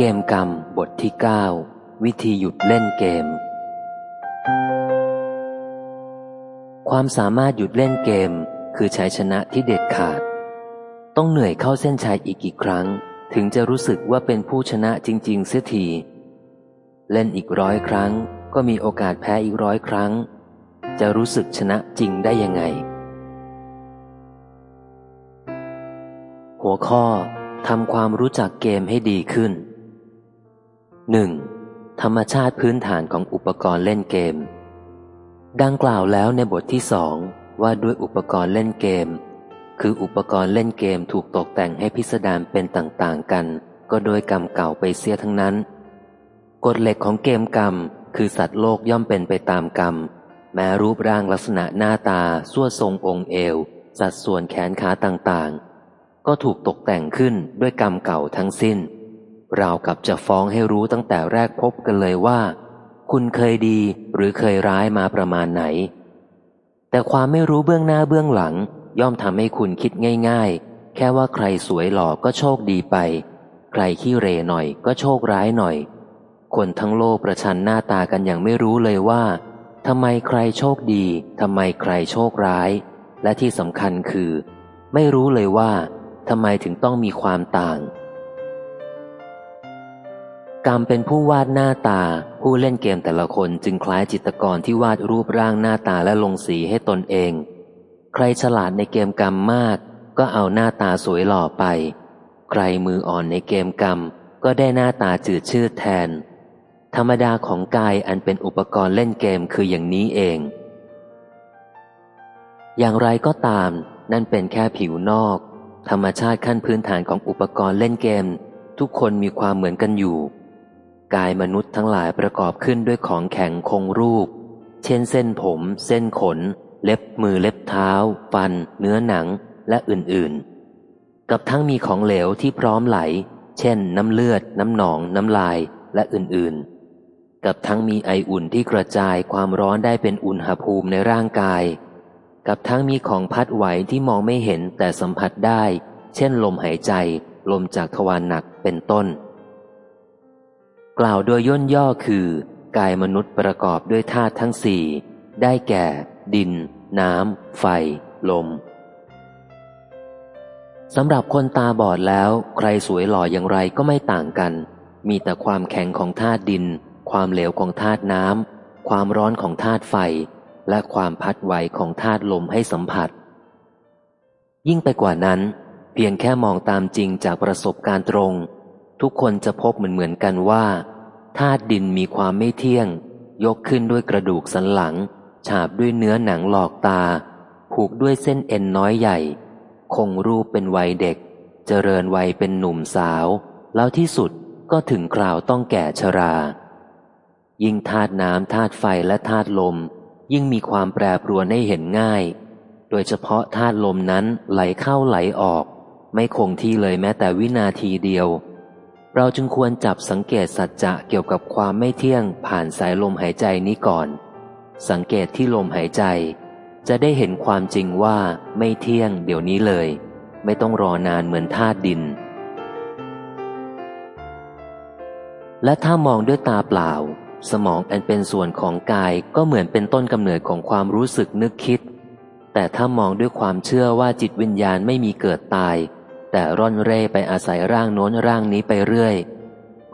เกมกรรมบทที่ 9 วิธีหยุดเล่นเกม ความสามารถหยุดเล่นเกม คือชัยชนะที่เด็ดขาด ต้องเหนื่อยเข้าเส้นชัยอีกกี่ครั้ง ถึงจะรู้สึกว่าเป็นผู้ชนะจริง ๆ เสียที เล่นอีกร้อยครั้ง ก็มีโอกาสแพ้อีกร้อยครั้ง จะรู้สึกชนะจริงได้ยังไง หัวข้อทำความรู้จักเกมให้ดีขึ้น 1. ธรรมชาติพื้นฐานของอุปกรณ์เล่นเกม ดังกล่าวแล้วในบทที่สองว่าด้วยอุปกรณ์เล่นเกม คืออุปกรณ์เล่นเกมถูกตกแต่งให้พิสดารเป็นต่างๆกัน ก็โดยกรรมเก่าไปเสียทั้งนั้น กฎเหล็กของเกมกรรม คือสัตว์โลกย่อมเป็นไปตามกรรม แม้รูปร่างลักษณะหน้าตาส่วทรงองค์เอว สัดส่วนแขนขาต่างๆ ก็ถูกตกแต่งขึ้นด้วยกรรมเก่าทั้งสิ้น ราวกับจะฟ้องให้รู้ตั้งแต่แรกพบกันเลยว่า คุณเคยดีหรือเคยร้ายมาประมาณไหน แต่ความไม่รู้เบื้องหน้าเบื้องหลัง ย่อมทำให้คุณคิดง่าย ๆ แค่ว่าใครสวยหล่อก็โชคดีไป ใครขี้เรหน่อยก็โชคร้ายหน่อย คนทั้งโลกประชันหน้าตากันอย่างไม่รู้เลยว่าทำไมใครโชคดีทำไมใครโชคร้าย และที่สำคัญคือ ไม่รู้เลยว่าทำไมถึงต้องมีความต่าง กรรมเป็นผู้วาดหน้าตา ผู้เล่นเกมแต่ละคนจึงคล้ายจิตกรที่วาดรูปร่างหน้าตาและลงสีให้ตนเอง ใครฉลาดในเกมกรรมมาก ก็เอาหน้าตาสวยหล่อไป ใครมืออ่อนในเกมกรรม ก็ได้หน้าตาจืดชืดแทน ธรรมดาของกายอันเป็นอุปกรณ์เล่นเกมคืออย่างนี้เอง อย่างไรก็ตาม นั่นเป็นแค่ผิวนอก ธรรมชาติขั้นพื้นฐานของอุปกรณ์เล่นเกม ทุกคนมีความเหมือนกันอยู่ กายมนุษย์ทั้งหลายประกอบขึ้นด้วยของแข็งคงรูป เช่นเส้นผม เส้นขน เล็บมือเล็บเท้า ฟัน เนื้อหนังและอื่นๆ กับทั้งมีของเหลวที่พร้อมไหล เช่นน้ำเลือด น้ำหนอง น้ำลายและอื่นๆ กับทั้งมีไออุ่นที่กระจายความร้อนได้เป็นอุณหภูมิในร่างกาย กับทั้งมีของพัดไหวที่มองไม่เห็นแต่สัมผัสได้ เช่นลมหายใจ ลมจากทวารหนักเป็นต้น กล่าวโดยย่นย่อคือ กายมนุษย์ประกอบด้วยธาตุทั้งสี่ ได้แก่ ดิน น้ำ ไฟ ลมสำหรับคนตาบอดแล้ว ใครสวยหล่ออย่างไรก็ไม่ต่างกัน มีแต่ความแข็งของธาตุดิน ความเหลวของธาตุน้ำ ความร้อนของธาตุไฟ และความพัดไหวของธาตุลมให้สัมผัส ยิ่งไปกว่านั้น เพียงแค่มองตามจริงจากประสบการณ์ตรง ทุกคนจะพบเหมือนเหมือนกันว่าธาตุดินมีความไม่เที่ยง ยกขึ้นด้วยกระดูกสันหลัง ฉาบด้วยเนื้อหนังหลอกตา ผูกด้วยเส้นเอ็นน้อยใหญ่ คงรูปเป็นวัยเด็ก เจริญวัยเป็นหนุ่มสาว แล้วที่สุดก็ถึงคราวต้องแก่ชรา ยิ่งธาตุน้ำธาตุไฟและธาตุลม ยิ่งมีความแปรปรวนให้เห็นง่าย โดยเฉพาะธาตุลมนั้นไหลเข้าไหลออก ไม่คงที่เลยแม้แต่วินาทีเดียว เราจึงควรจับสังเกตสัจจะเกี่ยวกับความไม่เที่ยงผ่านสายลมหายใจนี้ก่อน สังเกตที่ลมหายใจ จะได้เห็นความจริงว่าไม่เที่ยงเดี๋ยวนี้เลย ไม่ต้องรอนานเหมือนธาตุดิน และถ้ามองด้วยตาเปล่า สมองอันเป็นส่วนของกายก็เหมือนเป็นต้นกำเนิดของความรู้สึกนึกคิด แต่ถ้ามองด้วยความเชื่อว่าจิตวิญญาณไม่มีเกิดตาย แต่ร่อนเร่ไปอาศัยร่างโน้นร่างนี้ไปเรื่อย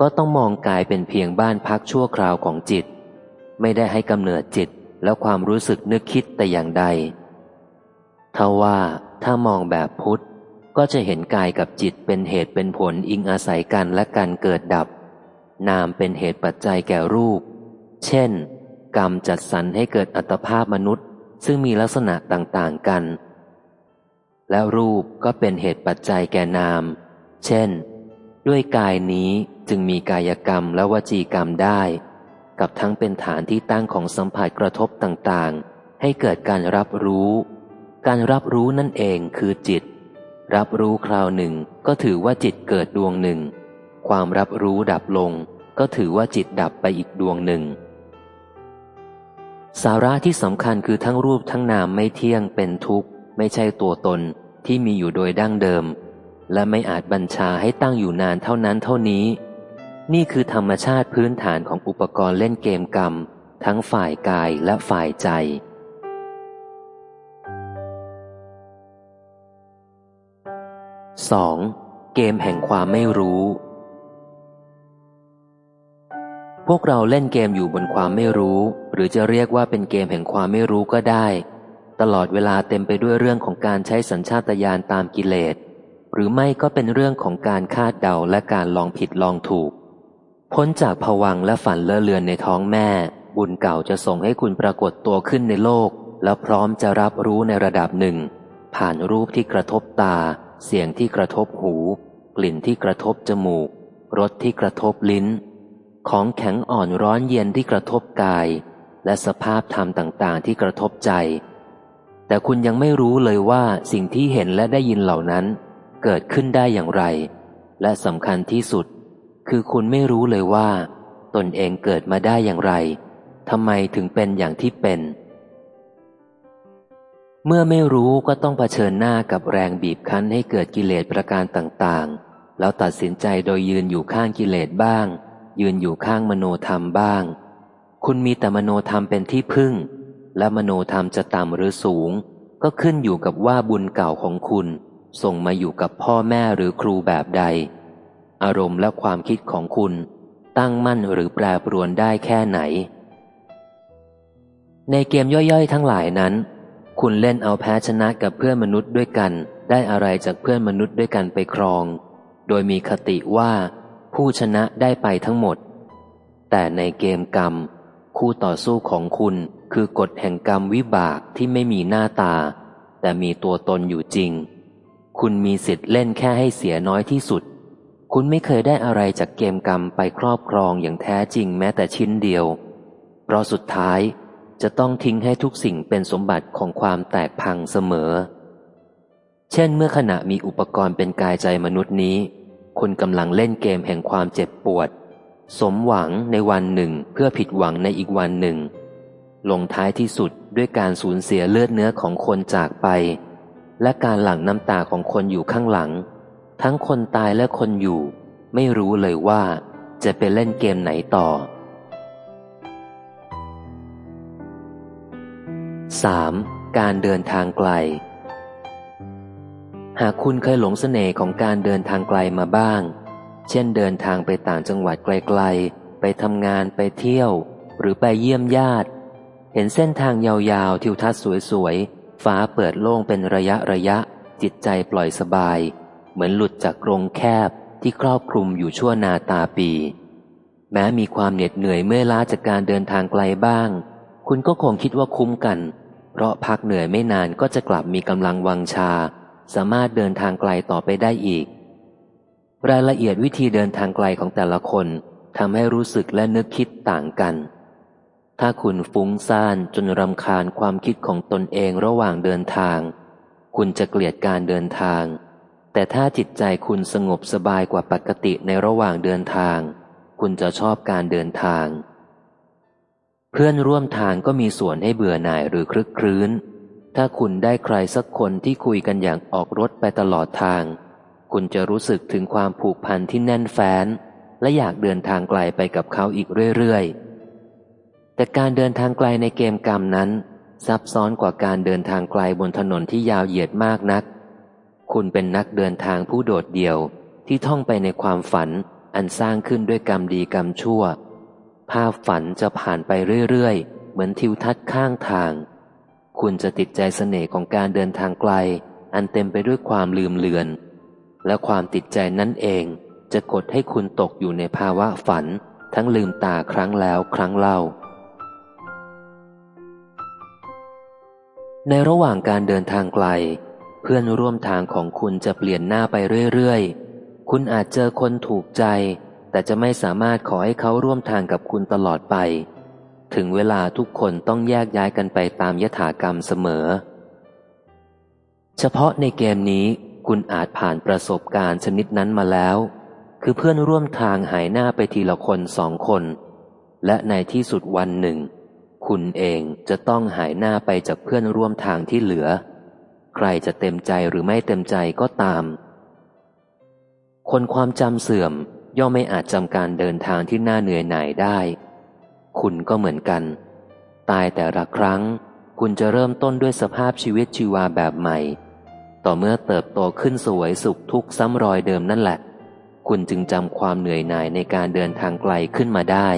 ก็ต้องมองกายเป็นเพียงบ้านพักชั่วคราวของจิต ไม่ได้ให้กำเนิดจิตและความรู้สึกนึกคิดแต่อย่างใดทว่าถ้ามองแบบพุทธก็จะเห็นกายกับจิตเป็นเหตุเป็นผลอิงอาศัยกันและการเกิดดับ นามเป็นเหตุปัจจัยแก่รูป เช่น กรรมจัดสรรให้เกิดอัตภาพมนุษย์ ซึ่งมีลักษณะต่างๆกัน และรูปก็เป็นเหตุปัจจัยแก่นาม เช่น ด้วยกายนี้จึงมีกายกรรมและวจีกรรมได้ กับทั้งเป็นฐานที่ตั้งของสัมผัสกระทบต่างๆ ให้เกิดการรับรู้ การรับรู้นั่นเองคือจิต รับรู้คราวหนึ่งก็ถือว่าจิตเกิดดวงหนึ่ง ความรับรู้ดับลง ก็ถือว่าจิตดับไปอีกดวงหนึ่งสาระที่สำคัญคือทั้งรูปทั้งนามไม่เที่ยงเป็นทุกข์ ไม่ใช่ตัวตนที่มีอยู่โดยดั้งเดิม และไม่อาจบัญชาให้ตั้งอยู่นานเท่านั้นเท่านี้ นี่คือธรรมชาติพื้นฐานของอุปกรณ์เล่นเกมกรรม ทั้งฝ่ายกายและฝ่ายใจ 2. เกมแห่งความไม่รู้ พวกเราเล่นเกมอยู่บนความไม่รู้ หรือจะเรียกว่าเป็นเกมแห่งความไม่รู้ก็ได้ ตลอดเวลาเต็มไปด้วยเรื่องของการใช้สัญชาตญาณตามกิเลส หรือไม่ก็เป็นเรื่องของการคาดเดาและการลองผิดลองถูก พ้นจากผวังและฝันเลอะเลือนในท้องแม่ บุญเก่าจะส่งให้คุณปรากฏตัวขึ้นในโลก แล้วพร้อมจะรับรู้ในระดับหนึ่ง ผ่านรูปที่กระทบตา เสียงที่กระทบหู กลิ่นที่กระทบจมูกรสที่กระทบลิ้น ของแข็งอ่อนร้อนเย็นที่กระทบกาย และสภาพธรรมต่างๆ ที่กระทบใจ แต่คุณยังไม่รู้เลยว่าสิ่งที่เห็นและได้ยินเหล่านั้น เกิดขึ้นได้อย่างไร และสำคัญที่สุด คือคุณไม่รู้เลยว่า ตนเองเกิดมาได้อย่างไรทำไมถึงเป็นอย่างที่เป็น เมื่อไม่รู้ก็ต้องเผชิญหน้ากับแรงบีบคั้นให้เกิดกิเลสประการต่างๆ แล้วตัดสินใจโดยยืนอยู่ข้างกิเลสบ้าง ยืนอยู่ข้างมโนธรรมบ้าง คุณมีแต่มโนธรรมเป็นที่พึ่ง และมโนธรรมจะต่ำหรือสูง ก็ขึ้นอยู่กับว่าบุญเก่าของคุณ ส่งมาอยู่กับพ่อแม่หรือครูแบบใด อารมณ์และความคิดของคุณ ตั้งมั่นหรือแปรปรวนได้แค่ไหน ในเกมย่อยๆ ทั้งหลายนั้น คุณเล่นเอาแพ้ชนะกับเพื่อนมนุษย์ด้วยกัน ได้อะไรจากเพื่อนมนุษย์ด้วยกันไปครอง โดยมีคติว่า ผู้ชนะได้ไปทั้งหมด แต่ในเกมกรรม คู่ต่อสู้ของคุณ คือกฎแห่งกรรมวิบากที่ไม่มีหน้าตา แต่มีตัวตนอยู่จริง คุณมีสิทธิ์เล่นแค่ให้เสียน้อยที่สุด คุณไม่เคยได้อะไรจากเกมกรรมไปครอบครองอย่างแท้จริงแม้แต่ชิ้นเดียว เพราะสุดท้ายจะต้องทิ้งให้ทุกสิ่งเป็นสมบัติของความแตกพังเสมอ เช่นเมื่อขณะมีอุปกรณ์เป็นกายใจมนุษย์นี้ คุณกำลังเล่นเกมแห่งความเจ็บปวด สมหวังในวันหนึ่งเพื่อผิดหวังในอีกวันหนึ่ง ลงท้ายที่สุดด้วยการสูญเสียเลือดเนื้อของคนจากไป และการหลั่งน้ำตาของคนอยู่ข้างหลัง ทั้งคนตายและคนอยู่ ไม่รู้เลยว่าจะไปเล่นเกมไหนต่อ 3. การเดินทางไกล หากคุณเคยหลงสเสน่ห์ของการเดินทางไกลมาบ้าง เช่นเดินทางไปต่างจังหวัดไกลๆ ไปทำงานไปเที่ยว หรือไปเยี่ยมญาติ เห็นเส้นทางยาวๆ ทิวทัศน์สวยๆ ฟ้าเปิดโล่งเป็นระยะระยะ จิตใจปล่อยสบาย เหมือนหลุดจากกรงแคบที่ครอบคลุมอยู่ชั่วนาตาปี แม้มีความเหน็ดเหนื่อยเมื่อล้าจากการเดินทางไกลบ้าง คุณก็คงคิดว่าคุ้มกัน เพราะพักเหนื่อยไม่นานก็จะกลับมีกำลังวังชา สามารถเดินทางไกลต่อไปได้อีก รายละเอียดวิธีเดินทางไกลของแต่ละคนทำให้รู้สึกและนึกคิดต่างกัน ถ้าคุณฟุ้งซ่านจนรำคาญความคิดของตนเองระหว่างเดินทาง คุณจะเกลียดการเดินทาง แต่ถ้าจิตใจคุณสงบสบายกว่าปกติในระหว่างเดินทาง คุณจะชอบการเดินทาง เพื่อนร่วมทางก็มีส่วนให้เบื่อหน่ายหรือคลึกครื้น ถ้าคุณได้ใครสักคนที่คุยกันอย่างออกรถไปตลอดทาง คุณจะรู้สึกถึงความผูกพันที่แน่นแฟ้น และอยากเดินทางไกลไปกับเขาอีกเรื่อยๆ แต่การเดินทางไกลในเกมกรรมนั้น ซับซ้อนกว่าการเดินทางไกลบนถนนที่ยาวเหยียดมากนัก คุณเป็นนักเดินทางผู้โดดเดี่ยวที่ท่องไปในความฝันอันสร้างขึ้นด้วยกรรมดีกรรมชั่ว ภาพฝันจะผ่านไปเรื่อยๆ เหมือนทิวทัศน์ข้างทาง คุณจะติดใจเสน่ห์ของการเดินทางไกล อันเต็มไปด้วยความลืมเลือน และความติดใจนั่นเองจะกดให้คุณตกอยู่ในภาวะฝันทั้งลืมตาครั้งแล้วครั้งเล่า ในระหว่างการเดินทางไกล เพื่อนร่วมทางของคุณจะเปลี่ยนหน้าไปเรื่อยๆ คุณอาจเจอคนถูกใจ แต่จะไม่สามารถขอให้เขาร่วมทางกับคุณตลอดไป ถึงเวลาทุกคนต้องแยกย้ายกันไปตามยถากรรมเสมอ เฉพาะในเกมนี้คุณอาจผ่านประสบการณ์ชนิดนั้นมาแล้ว คือเพื่อนร่วมทางหายหน้าไปทีละคนสองคน และในที่สุดวันหนึ่ง คุณเองจะต้องหายหน้าไปจากเพื่อนร่วมทางที่เหลือ ใครจะเต็มใจหรือไม่เต็มใจก็ตาม คนความจำเสื่อมย่อมไม่อาจจำการเดินทางที่น่าเหนื่อยหน่ายได้ คุณก็เหมือนกัน ตายแต่ละครั้ง คุณจะเริ่มต้นด้วยสภาพชีวิตชีวาแบบใหม่ ต่อเมื่อเติบโตขึ้นสวยสุขทุกซ้ำรอยเดิมนั่นแหละ คุณจึงจำความเหนื่อยหน่ายในการเดินทางไกลขึ้นมาได้